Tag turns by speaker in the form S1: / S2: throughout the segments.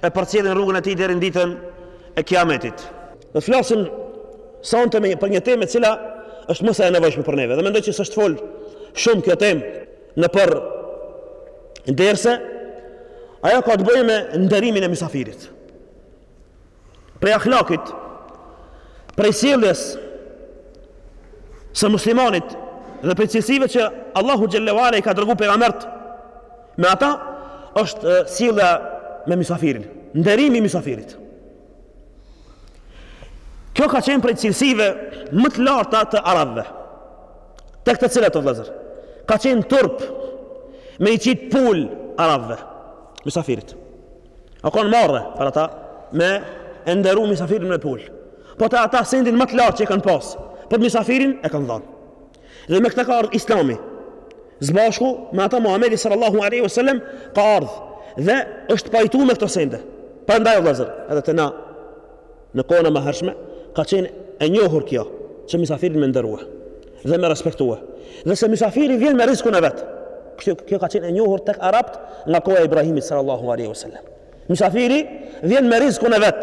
S1: E përcjellin rrugën e tij deri në ditën e Kiametit. Do të flasim sonte për një temë e cila është më se e nevojshme për neve dhe mendoj që s'është fol shumë kjo temë nëpër derse ajo ka të bëjë me nderimin e mysafirit. Prej akhlakit, prej sjelljes së muslimanit dhe prej cilësive që Allahu xhel-le ue ala i ka dërguar pejgambert Me ata është sjellja me mysafirin, nderimi i mysafirit. Kjo ka qenë prej cilësive më të larta të arabëve. Tek të cilat o vëllazër ka qenë turp me i qitë pul arabëve, misafirit. O kanë marre për ata me e nderu misafirin me pul. Po te ata sendin më të lartë që e kanë pas, po misafirit ja kanë dhënë. Dhe me këtë ka ardhur Islami. Së bashku me ata Muhamedi sallallahu alaihi wasallam ka ardh dhe është pajtu me këto sende. Prandaj vëllazër, edhe te na në kohën e mëhershme ka qenë e njohur kjo, që mysafirin me nderue dhe me respektue. Dhe se mysafiri vjen me riskun e vet. Kjo ka qenë e njohur tek arabt nga koha e Ibrahimit sallallahu alaihi wasallam. Mysafiri vjen me riskun e vet.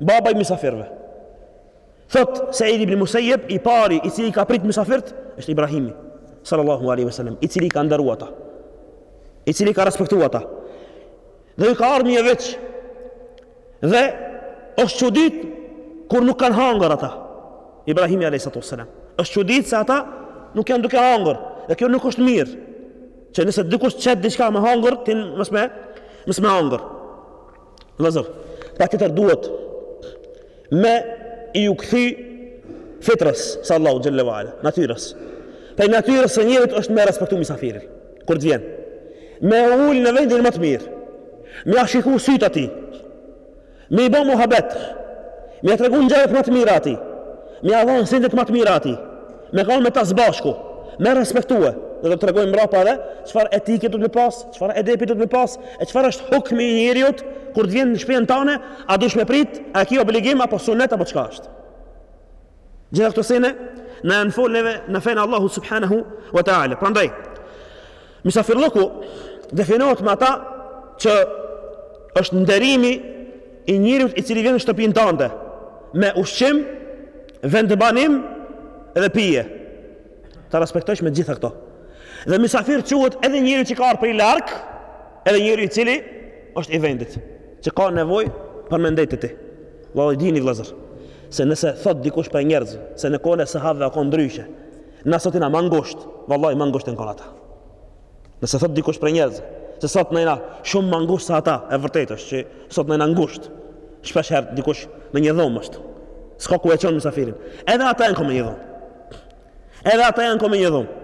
S1: Baba i mysafirëve. Thot Sa'id ibn Musayyib, i pari i cili i ka prit mysafirt është Ibrahimi sallallahu alaihi wasallam, i cili i ka nderu ata. I cili i ka respektu ata. Dhe ju ka ardh me një viç. Dhe është çudit kur nuk kanë hangër ata. Ibrahimi alayhi salatu wasalam. Është çudit se ata nuk janë duke hangër. Dhe kjo nuk është mirë. Që nëse dikush qet diçka me hangër, ti mos me hangër. Vëllazër, pa tjetër duhet me iu kthy fitrës, së Allahut xhel-le wa ala, natyrës. Prej natyrës së njerit është me respektu misafirin, kur të vjen. Me e ul në vendin më të mirë, me ia shiku sytë atij, me i bo muhabet, me ia tregu gjërat më të mira atij, me ia dhonë sendet më të mira atij, Me kon me ta së bashku, me respektue, dhe do të tregojmë mbrapa edhe çfarë etike duhet me pas, çfarë edepi duhet me pas, e çfarë është hukmi i njeriut kur të vjen në shtëpinë tande, a dush me prit, a e ki obligim apo sunet apo çka është. Gjithë këto sene na janë fol neve në fenë e Allahut subhanahu wa taala. Prandaj Mysafirlluku definohet me ata që është nderimi i njeriut i cili vjen në shtëpinë tënde me ushqim, vendbanim dhe pije. Ta respektojsh me gjitha këto. Dhe mysafir quhet edhe njeriu që ka ardhur prej larg, edhe njeriu i cili është i vendit, që ka nevojë për me ndejt te ti. Valla dini vëllazër, se nëse thot dikush për njerëz se në kohën e sahabëve ka konë ndryshe, Na sot jena ma ngusht, vallahi ma ngusht janë kanë ata. Nëse thot dikush prej njerëzve, se sot na jena shumë ma ngusht se ata, e vërtetë është që sot na jena ngusht. Shpesh herë dikush me një dhomë është. S'ka ku e çon mysafirin. Edhe ata janë kanë me një dhomë. Edhe ata janë kanë me një dhomë.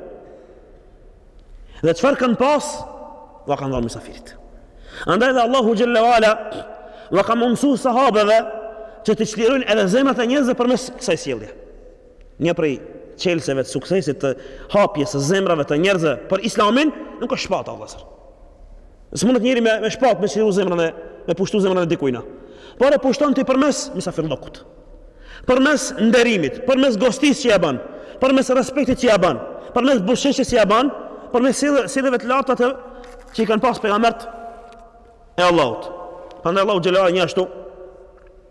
S1: Dhe çfarë kanë pas? Ua kanë dhënë mysafirit. Andaj dhe Allahu xhelle ue ala ua ka mundësu sahabeve që t'i çlirojnë edhe zemrat e njerëzve përmes kësaj sjellje. Një prej çelëseve të suksesit të hapjes së zemrave të njerëzve për Islamin nuk është shpata vëllazër. S'mundet njeri me, me shpat me çliru zemrën e me pushtu zemrën e dikujna. Por e pushton ti përmes mysafirllokut. Përmes nderimit, përmes gostisë që ja bën, përmes respektit që ja ban, përmes buzëqeshjes që ja ban, përmes sjelljeve të larta që i kanë pas pejgamberët e Allahut. Prandaj Allahu xhelle ue ala njashtu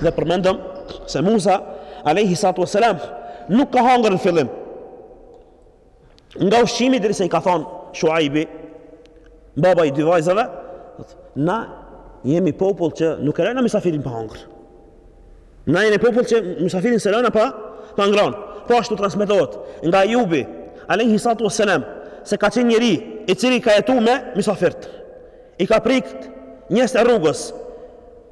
S1: Dhe përmendëm se Musa alayhi salatu wasalam nuk ka hangër në fillim. Nga ushqimi derisa i ka thon Shuaibi, baba i dy vajzave, na jemi popull që nuk e lejna mysafirin pa hangër. Na jemi popull që mysafirin s'e lejna pa pa ngron. Po ashtu transmetohet nga Ejubi alayhi salatu wasalam se ka qenë njeri i cili ka jetu me mysafirt. I ka prit njerëzit e rrugës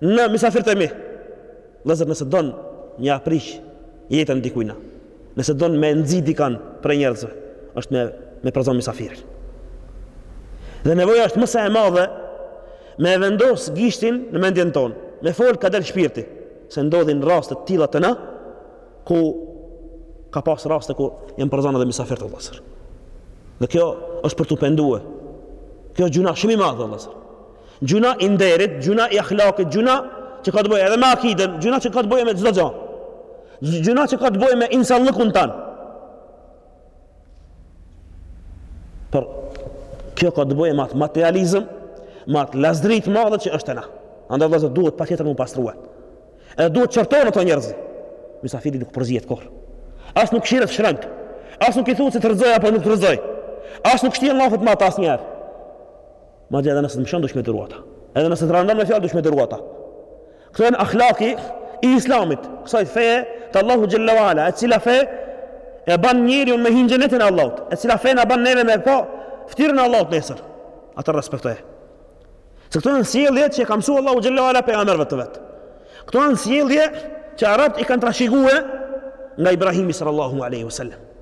S1: Në mysafirët e mi. Vëllazër nëse don me ja prish jetën dikujna. Nëse don me nxit dikon prej njerëzve, është me me përzon mysafirin. Dhe nevoja është më se e madhe me e vendos gishtin në mendjen tonë, me fol ka del shpirti, se ndodhin raste të tilla te na ku ka pas raste ku janë përzon edhe mysafirët vëllazër. Dhe kjo është për t'u penduar. Kjo është gjynah shumë i madh vëllazër. Gjynah i nderit, gjynah i ahlakit, gjynah që ka të bëjë edhe me akiden, gjynah që ka të bëjë me çdo gja. Gjynah që ka të bëjë me insanllëkun tanë. Por kjo ka të bëjë me atë materializëm, me atë lazdri të madhe që është te na. Andaj vëllazër duhet patjetër me u pastrua. Edhe duhet të çortohen ato njerëz. Mysafiri nuk përzihet kurrë. As nuk shihet shtremt. As nuk i thuhet se të rëndoj apo nuk të rëndoj. As nuk shtihen llafet me ata asnjëherë. Madje edhe nëse të mëshon duhesh me duru ata. Edhe nëse të randon me fjalë duhesh me duru ata. Këto janë akhlaki i Islamit, kësaj feje të Allahut xhalla wala, e cila fe e ban njeriun me hi n'xhenetin e Allahut, e cila fe na ban neve me pa ftyrën e Allahut nesër. Atë respektoje. Se këto janë sjellje që i ka mësu Allahu xhalla wala pejgamberëve të vet. Këto janë sjellje që arabt i kanë trashëguar nga Ibrahimi sallallahu alaihi wasallam.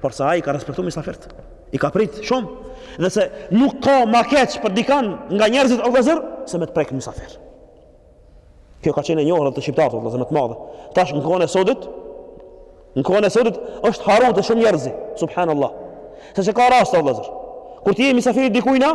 S1: Por se ai i ka respektu mysafirët. I ka prit shumë. Dhe se nuk ka ma keq për dikan nga njerëzit o vllazër se me të prek mysafir. Kjo ka qenë e njohur edhe te shqiptarët, o vllazër, me të madhe. Tash në kohën e sodit, në kohën e sodit është harru te shumë njerëzi, subhanallahu. Se se ka raste, o vllazër. Kur ti je mysafir i dikujna,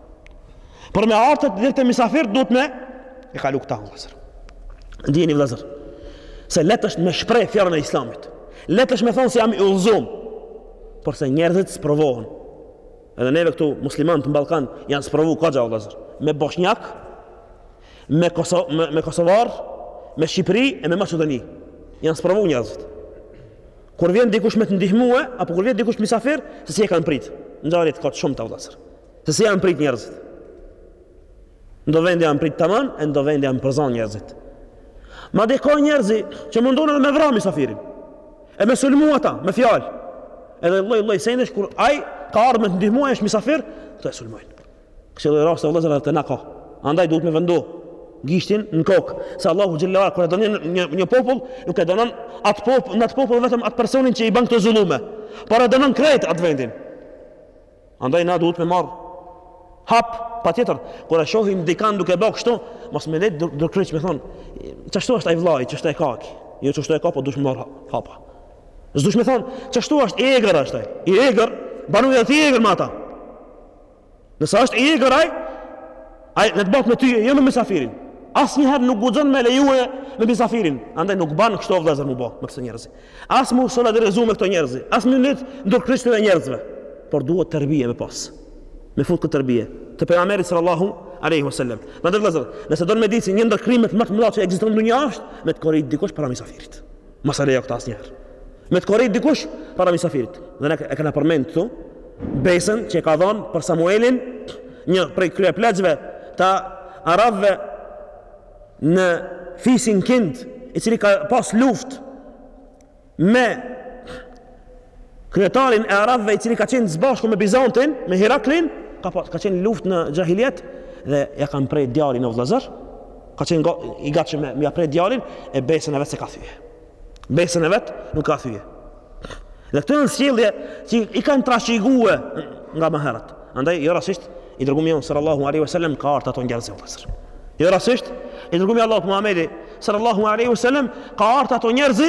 S1: Por me ardh edhe te misafirt duhet me e kalu këta, o vllazër. Dijeni vllazër, se lehtë është me shpreh fjalën e islamit. Lehtë është me thonë se jam i udhëzum, por se njerëzit sprovohen. Edhe neve këtu, muslimanët në Ballkan, janë sprovu kogja, vllazër. Me Boshnjak, me, Koso, me, me Kosovar, me Shqipëri e me Maqedoni. Janë sprovu njerëzit. Kur vjen dikush me të ndihmue, apo kur vjen dikush misafir, se si e kanë pritë. Ngjarje ka të shumta, vllazër. Se si janë prit njerëzit. Në do vende janë prit taman, e në do vende janë përzan njerëzit. Madje ka njerëzi që mundohen edhe me vra misafirin. E me sulmu ata, me fjalë. Edhe lloj-lloj sendesh kur aj ka ardhë me të ndihmu e është misafir, ata e sulmojnë. Kësi lloj raste, vëllezër, edhe te na ka. Andaj duhet me vendu gishtin në kokë. Se Allahu xhelle ue ala, kur e dënon një, një popull, nuk e dënon atë popull, në atë popull vetëm atë personin që i ban këto zullume. Por e dënon krejt atë vendin. Andaj na duhet me marr hap patjetër kur e shohim dikan duke bo kështu, mos me nejt durkryq me thon, çashtu është ai vllai, çështu e ka ky. Jo çështu e ka, po duhesh me marr hapa. S'duhesh me thon, çashtu është i egër është ai. I egër, banu edhe ti i egër me ata. Nëse është i egër ai, ai le të bëhet me ty, jo me mysafirin. Asnjëherë nuk guxon me lejue me mysafirin. Andaj nuk ban kështu vëllazër me bo, me këto njerëz. As m'u solidarizu me këto njerëzi, as me nejt durkryq këtyne njerëzve, por duhet terbije me pas. Me fut këtë terbije të pejgamberit sallallahu alaihi wasallam. Andaj vëllazër, nëse don me ditë se një ndër krimet ma të mëdha që ekziston në dunja është me të korit dikush para misafirit. Mos e lejo këtë asnjëherë. Me të korit dikush para misafirit. Dhe ne e kena përmend këtu besën që e ka dhënë për Samuelin një prej kryepleqve të arabëve në fisin Kind, i cili ka pas luftë me kryetarin e arabëve i cili ka qenë së bashku me Bizantin, me Heraklin, ka pas ka qenë luftë në xhahilijet dhe ja kanë pre djalin, o vëllazër, ka qenë i gatshëm me ja pre djalin e besën e vet s'e ka thye. besën e vet nuk e ka thye. Dhe këto janë sjellje që i kanë trashëgue nga më herët. Andaj jo rastisht i dërgumi i Allahut sallallahu alaihi wasallam ka ardh te ato njerëz vëllazër. Jo rastisht i dërgumi i Allahut Muhamedi sallallahu alaihi wasallam ka ardh te ato njerëz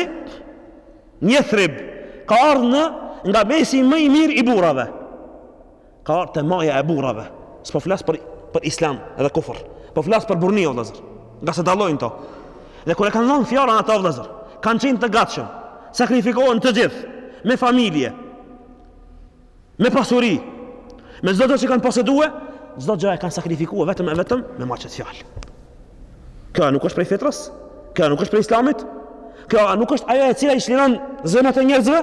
S1: në Jethrib ka ardh në nga mesi më i mirë i burrave. Ka ardhë te maja e burrave. S'po flas për për islam dhe kufër. Po flas për burrni o vëllazër. Nga se dallojnë to. Dhe kur e kanë dhënë fjalën ata o vëllazër, kanë qenë të gatshëm. Sakrifikohen të gjithë me familje. Me pasuri. Me çdo gjë që kanë posedue, çdo gjë e kanë sakrifikuar vetëm e vetëm me majt qet fjalë. Kjo nuk është prej fitrës? Kjo nuk është prej islamit? Kjo nuk është ajo e cila i shliron zemrat e njerëzve?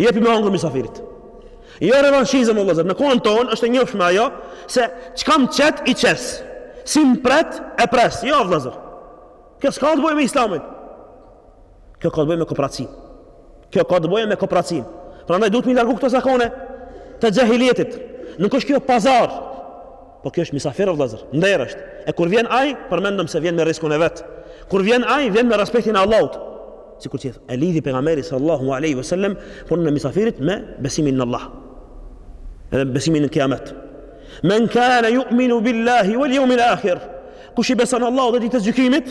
S1: Jepi me hongër misafirit. Jo revanshizëm o vëllazër, në kohën tonë është e njofshme ajo se çka m'qet i qes. Si më pret e pres, jo vëllazër. Kjo s'ka të bëjë me Islamin. Kjo ka të bëjë me koprracinë. Kjo ka të bëjë me koprracinë. Prandaj duhet me i largu këto zakone të xhahilietit. Nuk është kjo pazar. Po ky është mysafir o vëllazër, nder është. E kur vjen ai, përmendëm se vjen me rriskun e vet. Kur vjen ai, vjen me respektin e Allahut. Sikur që e lidhi pejgamberi sallallahu alaihi wasallam punën e mysafirit me besimin në Allah. Edhe besimin në Kiamet. Men kana yu'minu billahi wal yawmil akhir. Kush i beson Allahut dhe ditës së gjykimit,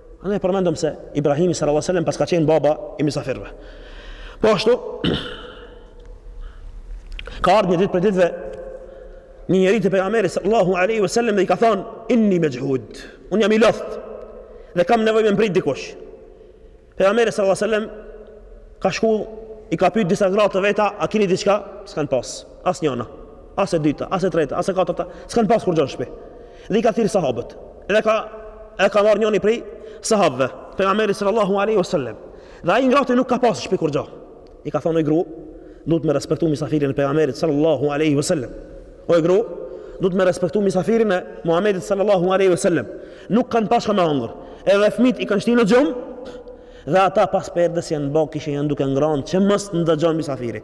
S1: Andaj e përmendëm se Ibrahimi sallallahu alaihi wasallam paska qenë baba i mysafirëve. Po ashtu ka ardhur një ditë prej ditëve një njeri te pejgamberi sallallahu alaihi wasallam dhe i ka thënë inni majhud. Unë jam i lodhtë dhe kam nevojë me m'prit dikush. Pejgamberi sallallahu alaihi wasallam ka shku i ka pyet disa gra të veta, a keni diçka? S'kan pas. As njëna. As e dyta, as e treta, as e katërta, s'kan pas kurgjë n'shtëpi. Dhe i ka thirr sahabët. Dhe ka e ka marr njëri prej sahabëve të pejgamberit sallallahu alaihi wasallam. Dhe ai i ngrati nuk ka pas n'shtëpi kurgja. I ka thonë oj gru, duhet me respektu misafirin e pejgamberit sallallahu alaihi wasallam. Oj gru, duhet me respektu misafirin e Muhamedit sallallahu alaihi wasallam. Nuk kanë pas çka me hangër. Edhe fëmijt i kanë shti në gjumë. Dhe ata pas perdes janë bë kinse janë duke ngrënë që mos ndëgjon misafiri.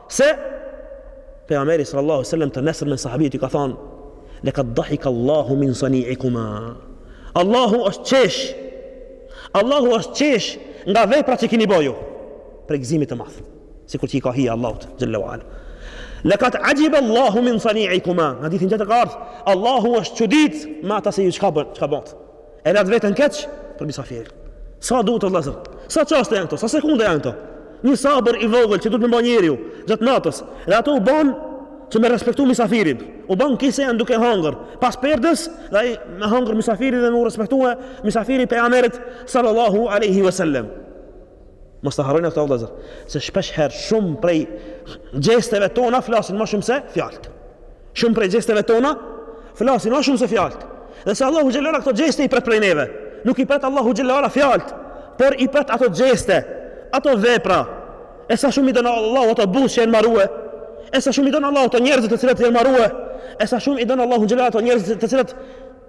S1: Se Pejgamberi sallallahu alaihi wasallam të nesërmen sahabit i ka thënë Laqad dhahika Allahu min sani'ikuma. Allahu është qesh. Allahu është qesh nga vepra që keni bë ju. Prej gëzimit të madh. Sikur që i ka hije Allahut xhalla wa ala. Laqad ajiba Allahu min sani'ikuma. Në hadithin tjetër ka ardhur Allahu është çudit me ata se ju çka bën, çka bën. E latë vetën keq për misafirin. Sa duhet o vëllazër? Sa çaste janë këto? Sa sekonda janë këto? Një sabër i vogël që duhet me ba njeriu gjatë natës. Dhe ato u bën që me respektu misafirin. U bën kinse janë duke hangër. Pas perdes, dhe ai me hangër misafiri dhe me u respektua misafiri i pejgamberit sallallahu alaihi wasallam. Mos ta harrojmë këtë vëllezër, se shpesh herë shumë prej gjesteve tona flasin ma shumë se fjalët. Shumë prej gjesteve tona flasin ma shumë se fjalët. Dhe se Allahu xhallahu këto gjeste i pret prej neve. Nuk i pret Allahu xhallahu fjalët, por i pret ato gjeste, ato vepra. E sa shumë i don Allahu ato buzë që janë marrue. E sa shumë i don Allahu ato njerëz të cilët janë marrue. E sa shumë i don Allahu xhallahu ato njerëz të cilët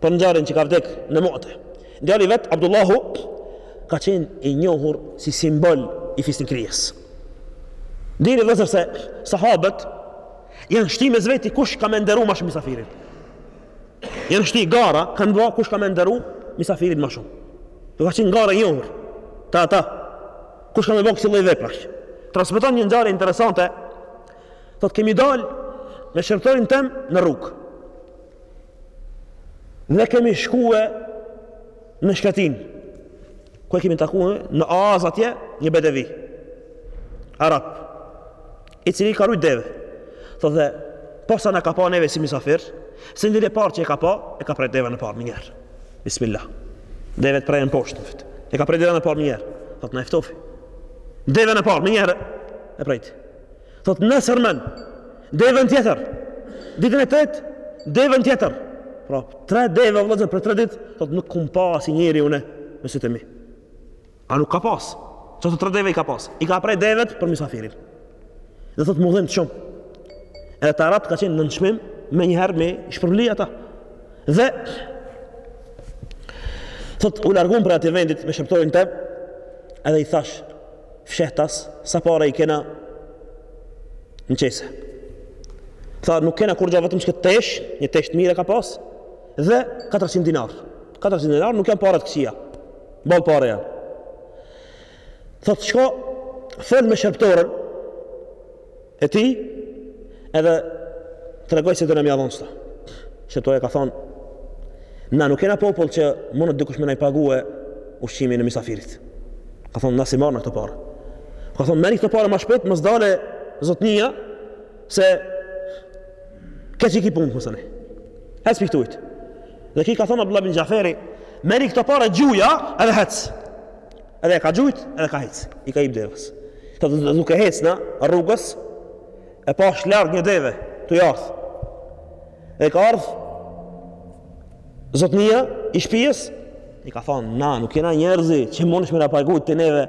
S1: por Xhaferi që ka vdek në Mu'te. Djali i vet Abdullahu ka qenë i njohur si simbol i fisnikërisë. Dini vëllezër se sahabët janë shti mes veti kush ka me ndëru ma shumë misafirin. Janë shti gara, kanë ba kush ka me ndëru misafirin ma shumë. Kjo ka qenë gara e njohur te ata, kush ka me ba kësi lloj veprash. Transmeton një ngjarje interesante, thot kemi dal me shërbëtorin tem në rrugë. Dhe kemi shkue në shkretinë, ku e kemi takue në oaz atje një bedevi, arab, i cili ka rujt deve. Thot dhe, posa na ka pa neve si misafir, sendi i parë që e ka pa, e ka pre deven e parë menjëherë. Bismillah. Devet prehen poshtë. E ka pre deven e parë menjëherë. Thot na e ftofi. Deven e parë menjëherë, e prejti. Thot nesërmen, deven tjetër. Ditën e tretë, deven tjetër. Pra, tre deve o vëllazër për tre ditë, thot nuk kum pa si njeri unë me sytë e mi. A nuk ka pas? Qato tre deve i ka pas? I ka pre devet për misafirin. Dhe thot m'u dhimt shumë. Edhe te arabët ka qenë nënçmim, menjëherë me shpërbly ata. Dhe, thot, u largum prej atij vendit me shërbëtorin tem, edhe i thash, fshehtas, sa pare i kena në qese. Tha, nuk kena kurgja vetëm qit tesh, një tesh të mirë ka pas, dhe 400 dinar. 400 dinar nuk janë pare të këqija, boll pare janë. Thot, shko, fol me shërbëtoren, E tij edhe tregoj se do me ja dhonë këto. Shërbëtorja ka thonë, na nuk jena popull që mundet dikush me na e pague ushqimin e misafirit. Ka thonë, na s'i marrna këto pare. Ka thonë, merri këto pare ma shpejt, mos dalë zotnija, se keq i ki punët, mos e ne. Hec për këtujtë. Dhe ky ka thonë, Abdullah bin Xhaferi, merri këto pare gjuja edhe hec. Edhe ja ka gjujt, edhe ka hec. I ka hip devës. Thot duke hec na rrugës, e pashë larg një deve, tuj ardh. E ka ardh, zotnia, i shpijës, i ka thonë, na, nuk jena njerëzi, që mundesh me na pagut ti neve,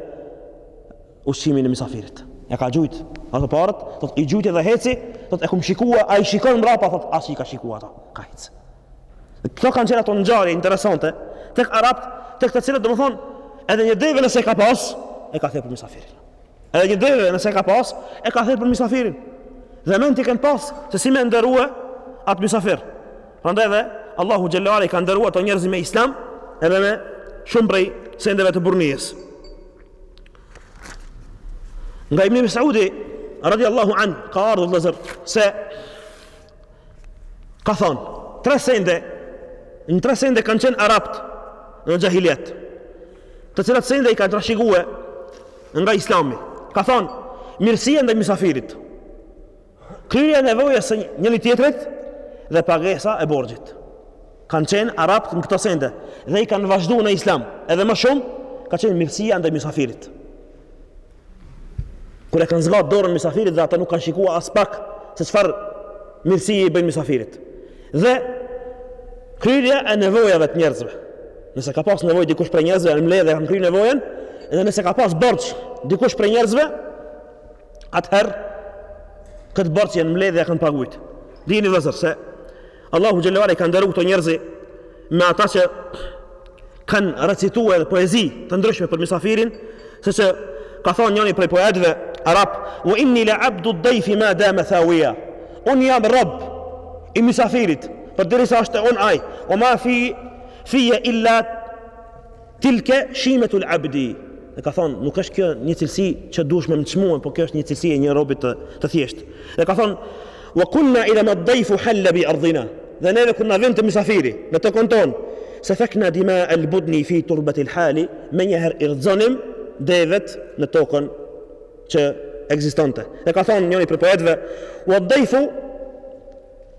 S1: ushqimin e misafirit. Ja ka gjujt ato paret, thot i gjujt edhe heci, thot e kum shikua, a i shikon mrapa, thot as i ka shikua ato, ka hec. Këto kanë qenë ato ngjarje interesante tek arabët, tek të cilët domethënë edhe një deve nëse ka pas, e ka therë për misafirin. Edhe një deve nëse ka pas, e ka therë për misafirin. Dhe mendtë i kanë pas se si me e nderue at misafir. Prandaj dhe Allahu xhel-le ala i ka nderue ato njerëz me islam edhe më shumë prej sendeve të burrnisë. Nga Ibn Mesudi radiallahu anhu ka ardhur vëllazër se Ka thonë, tre sende, në tre sende kanë qenë arabët në xhahilijet, të cilat sende i ka trashigue edhe islami. Ka thonë, mirësia ndaj misafirit, kryerja e nevojës së njëni-tjetrit dhe pagesa e borxhit. Kanë qenë arabët në këto sende dhe i kanë vazhdu në islam edhe më shumë, ka qenë mirësia ndaj misafirit. Kur e kanë zgjatë dorën misafirit dhe ata nuk kanë shikuar aspak se çfarë mirësie i bëjnë misafirit. Dhe kryerja e nevojave të njerëzve. Nëse ka pas nevojë dikush prej njerëzve, janë mbledhë e kanë kry nevojën, dhe nëse ka pas borxh dikush prej njerëzve, atëherë këtë borxh janë mbledhë e kanë pagujt. Dijeni vëllezër se Allahu xhel-le ue ala i ka nderuar këto njerëz me ata që kanë recituar edhe poezi të ndryshme për mysafirin, siç ka thonë njëri prej poetëve arab, "Wa inni la abdu ad-dayf ma dama thawiya." Un jam rob i mysafirit, për deri sa është te unë ai, "Wa ma fi, fijje illa Tilke shimetul abdi, dhe ka thonë, nuk është kjo një cilësi që duhesh me më çmue, por kjo është një cilësi e një robi të, të thjeshtë. Dhe ka thonë, wa kunna idha ma dhaifu halla bi ardhina. Dhe neve kur na vinte mysafiri në tokën tonë, safakna dima al budni fi turbat al hali, menjëherë i rrëzonim devet në tokën që ekzistonte. Dhe ka thonë njëri prej poetëve, wa dhaifu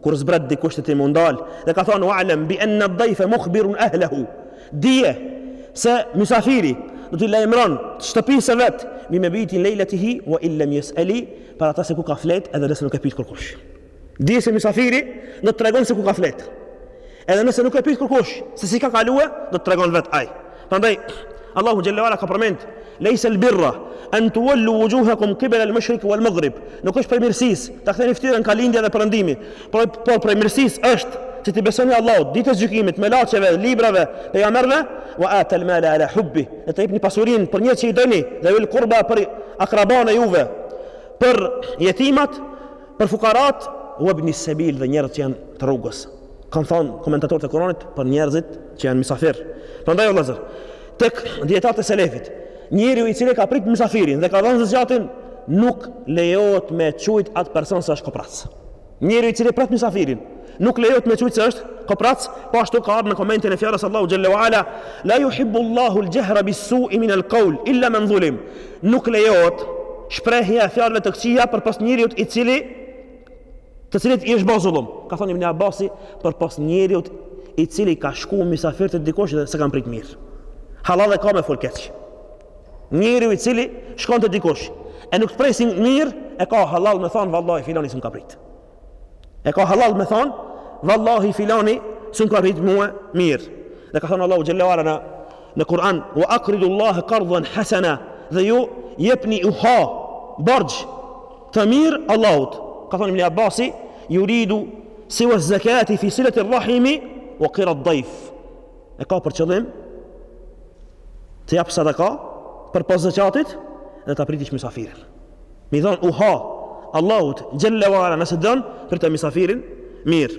S1: Kur zbret dikush te ti me u ndalë, dhe ka thonë, wa'lem bi enne dhejfe mukhbirun ehlehu, dije se mysafiri do t'i lajmëron të shtëpisë së vet, bi mebiti lejletihi, wa in lem jus'eli, për atë se ku ka fletë, edhe nëse nuk e pyt kërkush. Dije se mysafiri do të tregon se ku ka fletë, edhe nëse nuk e pyt kërkush, se si ka kalue, do të tregon vetë ai. Prandaj Allahu xhel-le ue ala ka përmend Lejse-l-birra en tuel-lu uxhuhekum kibele-l-meshriki uel-megrib. Nuk është prej mirësisë ta ktheni ftyrën kah lindja dhe përëndimi, por, por prej mirësisë është se t'i besoni Allahut, ditës gjykimit, melaqeve, librave, pejgamberve, wa atel-male ala hubbi, dhe ta jepni pasurinë për njerëz që i doni, dhevil kurba për akraban e juve, për jetimat, për fukarat, uebne sebil dhe njerëz që janë të rrugës. kanë thënë komentatorët e Kuranit për njerëzit që janë mysafir. Prandaj o vllazër, tek dijetarët e selefit, njeriu i cili ka prit mysafirin dhe ka dhanë zeqatin, nuk lejohet me qujt atë person se është koprac. Njeriu i cili e pret mysafirin, nuk lejohet me qujt se është koprac, po ashtu ka ardhur në komentin e fjalës Allahu xhel-le ue ala, la yuhibbu Allahu al-jahra bis-su'i min al-qawl illa man zulim. Nuk lejohet shprehja e fjalëve të këqija përpos njeriut i cili të cilit i është bërë zullum. Ka thënë Ibn Abasi përpos njeriut i cili ka shku mysafir te dikush dhe s'e kanë prit mirë. Halal e ka me fol keq. Njeriu i cili shkon te dikush e nuk të presin mirë, e ka halal me thon vallahi filani s'm ka prit. E ka halal me thon vallahi filani s'm ka prit mua mirë. Dhe ka thënë Allahu xhel-le ue ala në Kur'an, "Wa aqridu Allah qardan hasana" dhe ju jepni uha borxh Të mirë Allahut, ka thënë Ibn Abasi, yuridu siwa az-zakati fi silati ar-rahimi wa qira ad-dayf. E ka për qëllim të japsh sadaka përpos zeqatit dhe ta pritësh mysafirin. Me i dhon uha Allahut xhel-le ue ala nëse don prite mysafirin mirë.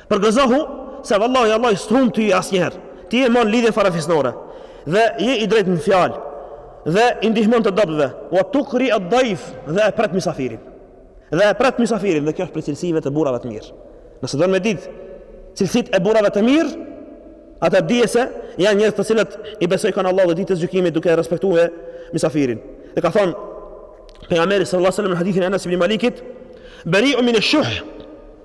S1: Përgëzohu se vallahi Allahu s't'humb ty asnjëherë. Ti e mon lidhjen farafisnore dhe je i drejtë në fjalë dhe i ndihmon të dobtëve. Wa tuqri ad-dayf dhe e pret mysafirin. Dhe e pret mysafirin dhe kjo është prej cilësive të burrave të mirë. Nëse don me ditë cilësitë e burrave të mirë, ata dije se janë njerëz të cilët i besojnë kanë Allahu dhe ditës së gjykimit duke respektuar mysafirin. Dhe ka thënë pejgamberi sallallahu alajhi wasallam në hadithin e Anas ibn Malikit, "Bari'u min ash-shuh"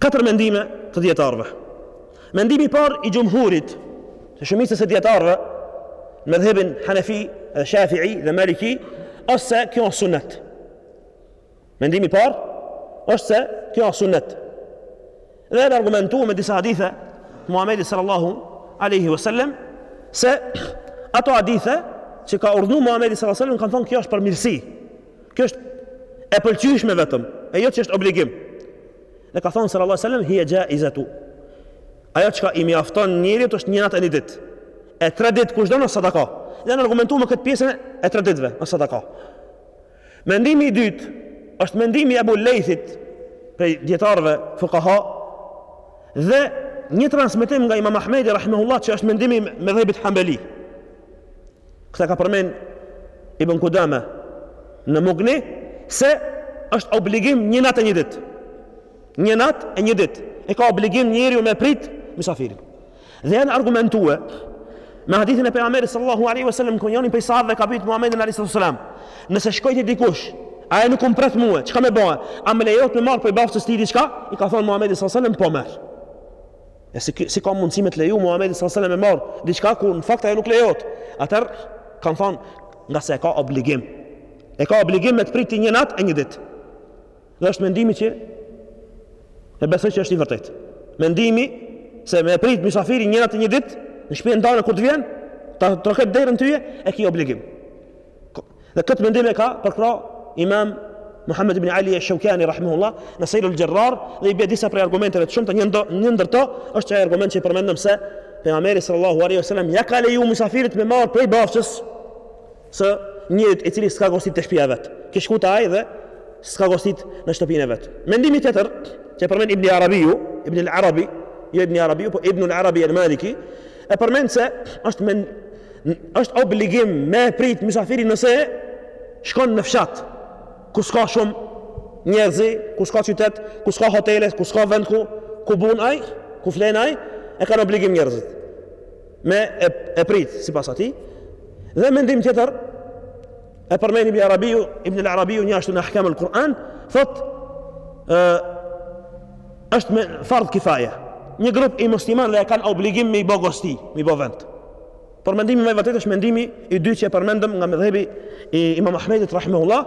S1: Katër mendime të dijetarëve. Mendimi i parë i xhumhurit, të shumicës së dijetarëve, në medhhebin Hanefi, dhe Shafi'i dhe Maliki, është se kjo është sunnet. Mendimi i parë është se kjo është sunnet. Dhe janë argumentuar me disa hadithe të Muhamedit sallallahu alaihi wasallam se ato hadithe që ka urdhëruar Muhamedi sallallahu alaihi wasallam kanë thonë kjo është për mirësi, Kjo është e pëlqyeshme vetëm, e jo që është obligim. Dhe ka thonë sallallahu alaihi wasallam hiya jaizatu. Ajo çka i mjafton njeriut është një natë e një ditë. E tre ditë kush don osht sadaka. Dhe jan argumentu me këtë pjesën e tre ditëve o sadaka. Mendimi i dytë është mendimi i Abu Lejthit prej dijetarëve fukaha dhe një transmitim nga Imam Ahmedi rahimahullah që është mendimi i medhhebit Hanbeli. Këtë e ka përmend Ibn Kudame në Mugni se është obligim një natë e një ditë. Një natë e një ditë. E ka obligim njeriu me prit misafirin. Dhe janë argumentuar me hadithin e pejgamberit sallallahu alaihi wasallam ku njoni prej sahabëve ka pyet Muhamedin alaihi wasallam, nëse shkoj te dikush, ai nuk um pret mua, çka me ba? A m'lejohet me marr prej bahçës së tij diçka? I ka thënë Muhamedi sallallahu alaihi wasallam po merr. E si, si ka mundësi me të leju Muhamedi sallallahu alajhi wasallam me marr diçka kur në fakt ajo nuk lejohet. Atër kanë thonë nga se e ka obligim. E ka obligim me të priti një natë e një ditë. Dhe është mendimi që e besoj që është i vërtet. Mendimi se me prit mysafiri një natë e një ditë në shtëpinë tane kur të vjen, ta troket derën tyje e ki obligim. Dhe këtë mendim e ka përkra imam Muhammed ibn Ali esh-Sheukani, rahimahullah, në Sejlul Xherrar, dhe i bje disa prej argumenteve të shumë të njëndo, njëndër të, është që ai argument që i përmendëm se, pejgamberi sallallahu alaihi sallam, ja ka leju musafirit me marë prej bahçës së njeriut i cili s'e ka gostit te shpia e vet, ka shku te ai dhe s'e ka gostit në shtëpinë e vet. Mendimi tjetër, që e përmend ibn Arabiu, ibn Arabi, jo ibn Arabiu, po ibn el-Arabi el-Maliki, e përmend se është mend, është obligim me e prit mysafirin nëse shkon në fshat ku s'ka shumë njerëz, ku s'ka qytet, ku s'ka hotele, ku s'ka vend ku ku bun ai, ku flen ai, e kanë obligim njerëzit. Me e, e prit sipas atij. Dhe mendim tjetër, E përmend Ibn Arabiu, Ibn al-Arabiu njashtu në Ahkam al-Quran, thotë është me fard kifaje. Një grup i muslimanëve e kanë obligim me i bo gosti, me i bë vend. Por mendimi më i vërtetë është mendimi i dytë që e përmendëm nga medhhebi i Imam Ahmedit rahimahullah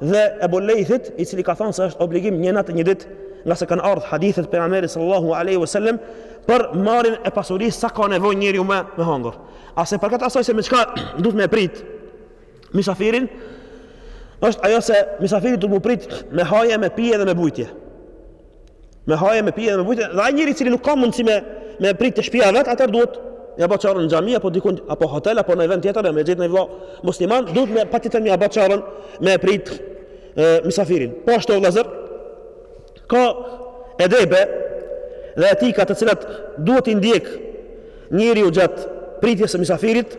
S1: dhe el-Lejthit, i cili ka thënë se është obligim një natë një ditë, nga se kanë ardhur hadithet e pejgamberit sallallahu alaihi wasallam për marrjen e pasurisë sa ka nevojë njeriu me me hangër. E sa i përket asaj se me çka duhet me prit, mysafirin është ajo se mysafiri duhet me u prit me haje, me pije dhe me bujtje. Me haje, me pije dhe me bujtje. Dhe ai njeri i cili nuk ka mundësi me, me prit te shpia e vet, atër duhet ja bë çaren në xhami apo dikund apo hotel apo në vend tjetër me gjet një vëlla musliman duhet me patjetër ja bë çaren me prit e, misafirin po ashtu vëllazër ka edebe dhe etika të cilat duhet t'i ndjek njeriu gjatë pritjes së misafirit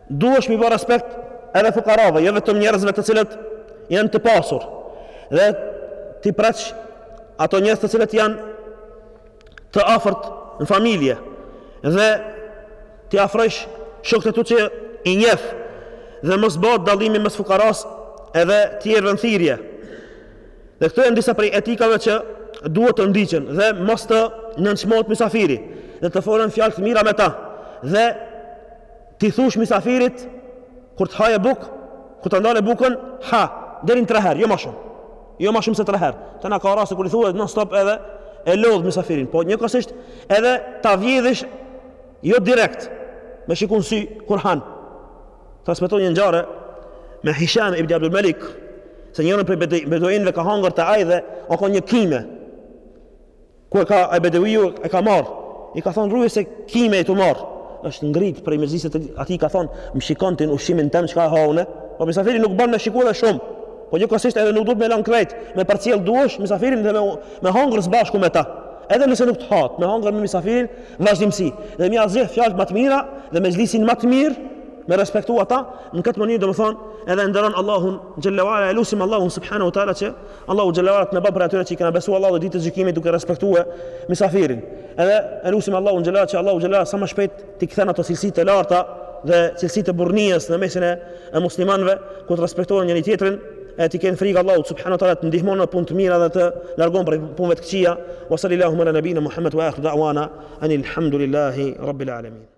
S1: Duhesh mi bërë respekt edhe fukarave, jo vetëm njerëzve të cilët janë të pasur. Dhe t'i presh ato njerëz të cilët janë të afërt në familje dhe t'i afrosh shokët e tu që i njeh dhe mos bëhet dallimi mes fukarasë edhe tjerëve në thirrje. Dhe këto janë disa prej etikave që duhet të ndiqen dhe mos të nënçmohet mysafiri dhe të folen fjalë të mira me ta. Dhe T'i thush misafirit kur të haje bukë, kur ta ndale bukën, ha, deri në tre herë, jo ma shumë. Jo ma shumë se tre herë. Te na ka raste kur i thuhet non stop edhe e lodh misafirin, po njëkohësisht edhe ta vjedhish jo direkt me shiku n'sy kur han. Transmeton një ngjarje me Hisham ibn Abdul Malik se njëri prej beduinëve ka hangër te ai dhe o kon një kime Kur ka e bedeviu e ka marr. I ka thon ruju se kime je tu marr. Është ngrit prej mexhlisit atij i ka thon, "Më shikon ti ushqimin tem çka ha unë?" Po mysafiri nuk bon me shiku edhe shumë. Po njëkohësisht edhe nuk duhet me lan krejt, me përcjell duhesh mysafirin dhe me me hongër së bashku me ta. Edhe nëse nuk t'hahet, me hongër me mysafirin vazhdimisht. Dhe m'ia zgjedh fjalët më të mira dhe mexhlisin më të mirë me respektu ata në këtë mënyrë domethënë edhe e nderon Allahun xhelalu ala e lusim Allahun subhanahu wa taala që Allahu xhalla wala të na bëjë prej atyre që i kanë besuar Allahut dhe ditës së gjykimit duke respektuar misafirin. Edhe e lusim Allahun xhalla që Allahu xhalla sa më shpejt t'i kthen ato cilësi të larta dhe cilësi të burrnisë në mesin e, e muslimanëve kur të respektojnë njëri tjetrin e t'i kenë frikë Allahut subhanahu wa taala të ndihmon në punë të mira dhe të largon prej punëve të këqija. Wa sallallahu ala nabina Muhammad wa akhir da'wana anil hamdu lillahi rabbil alamin.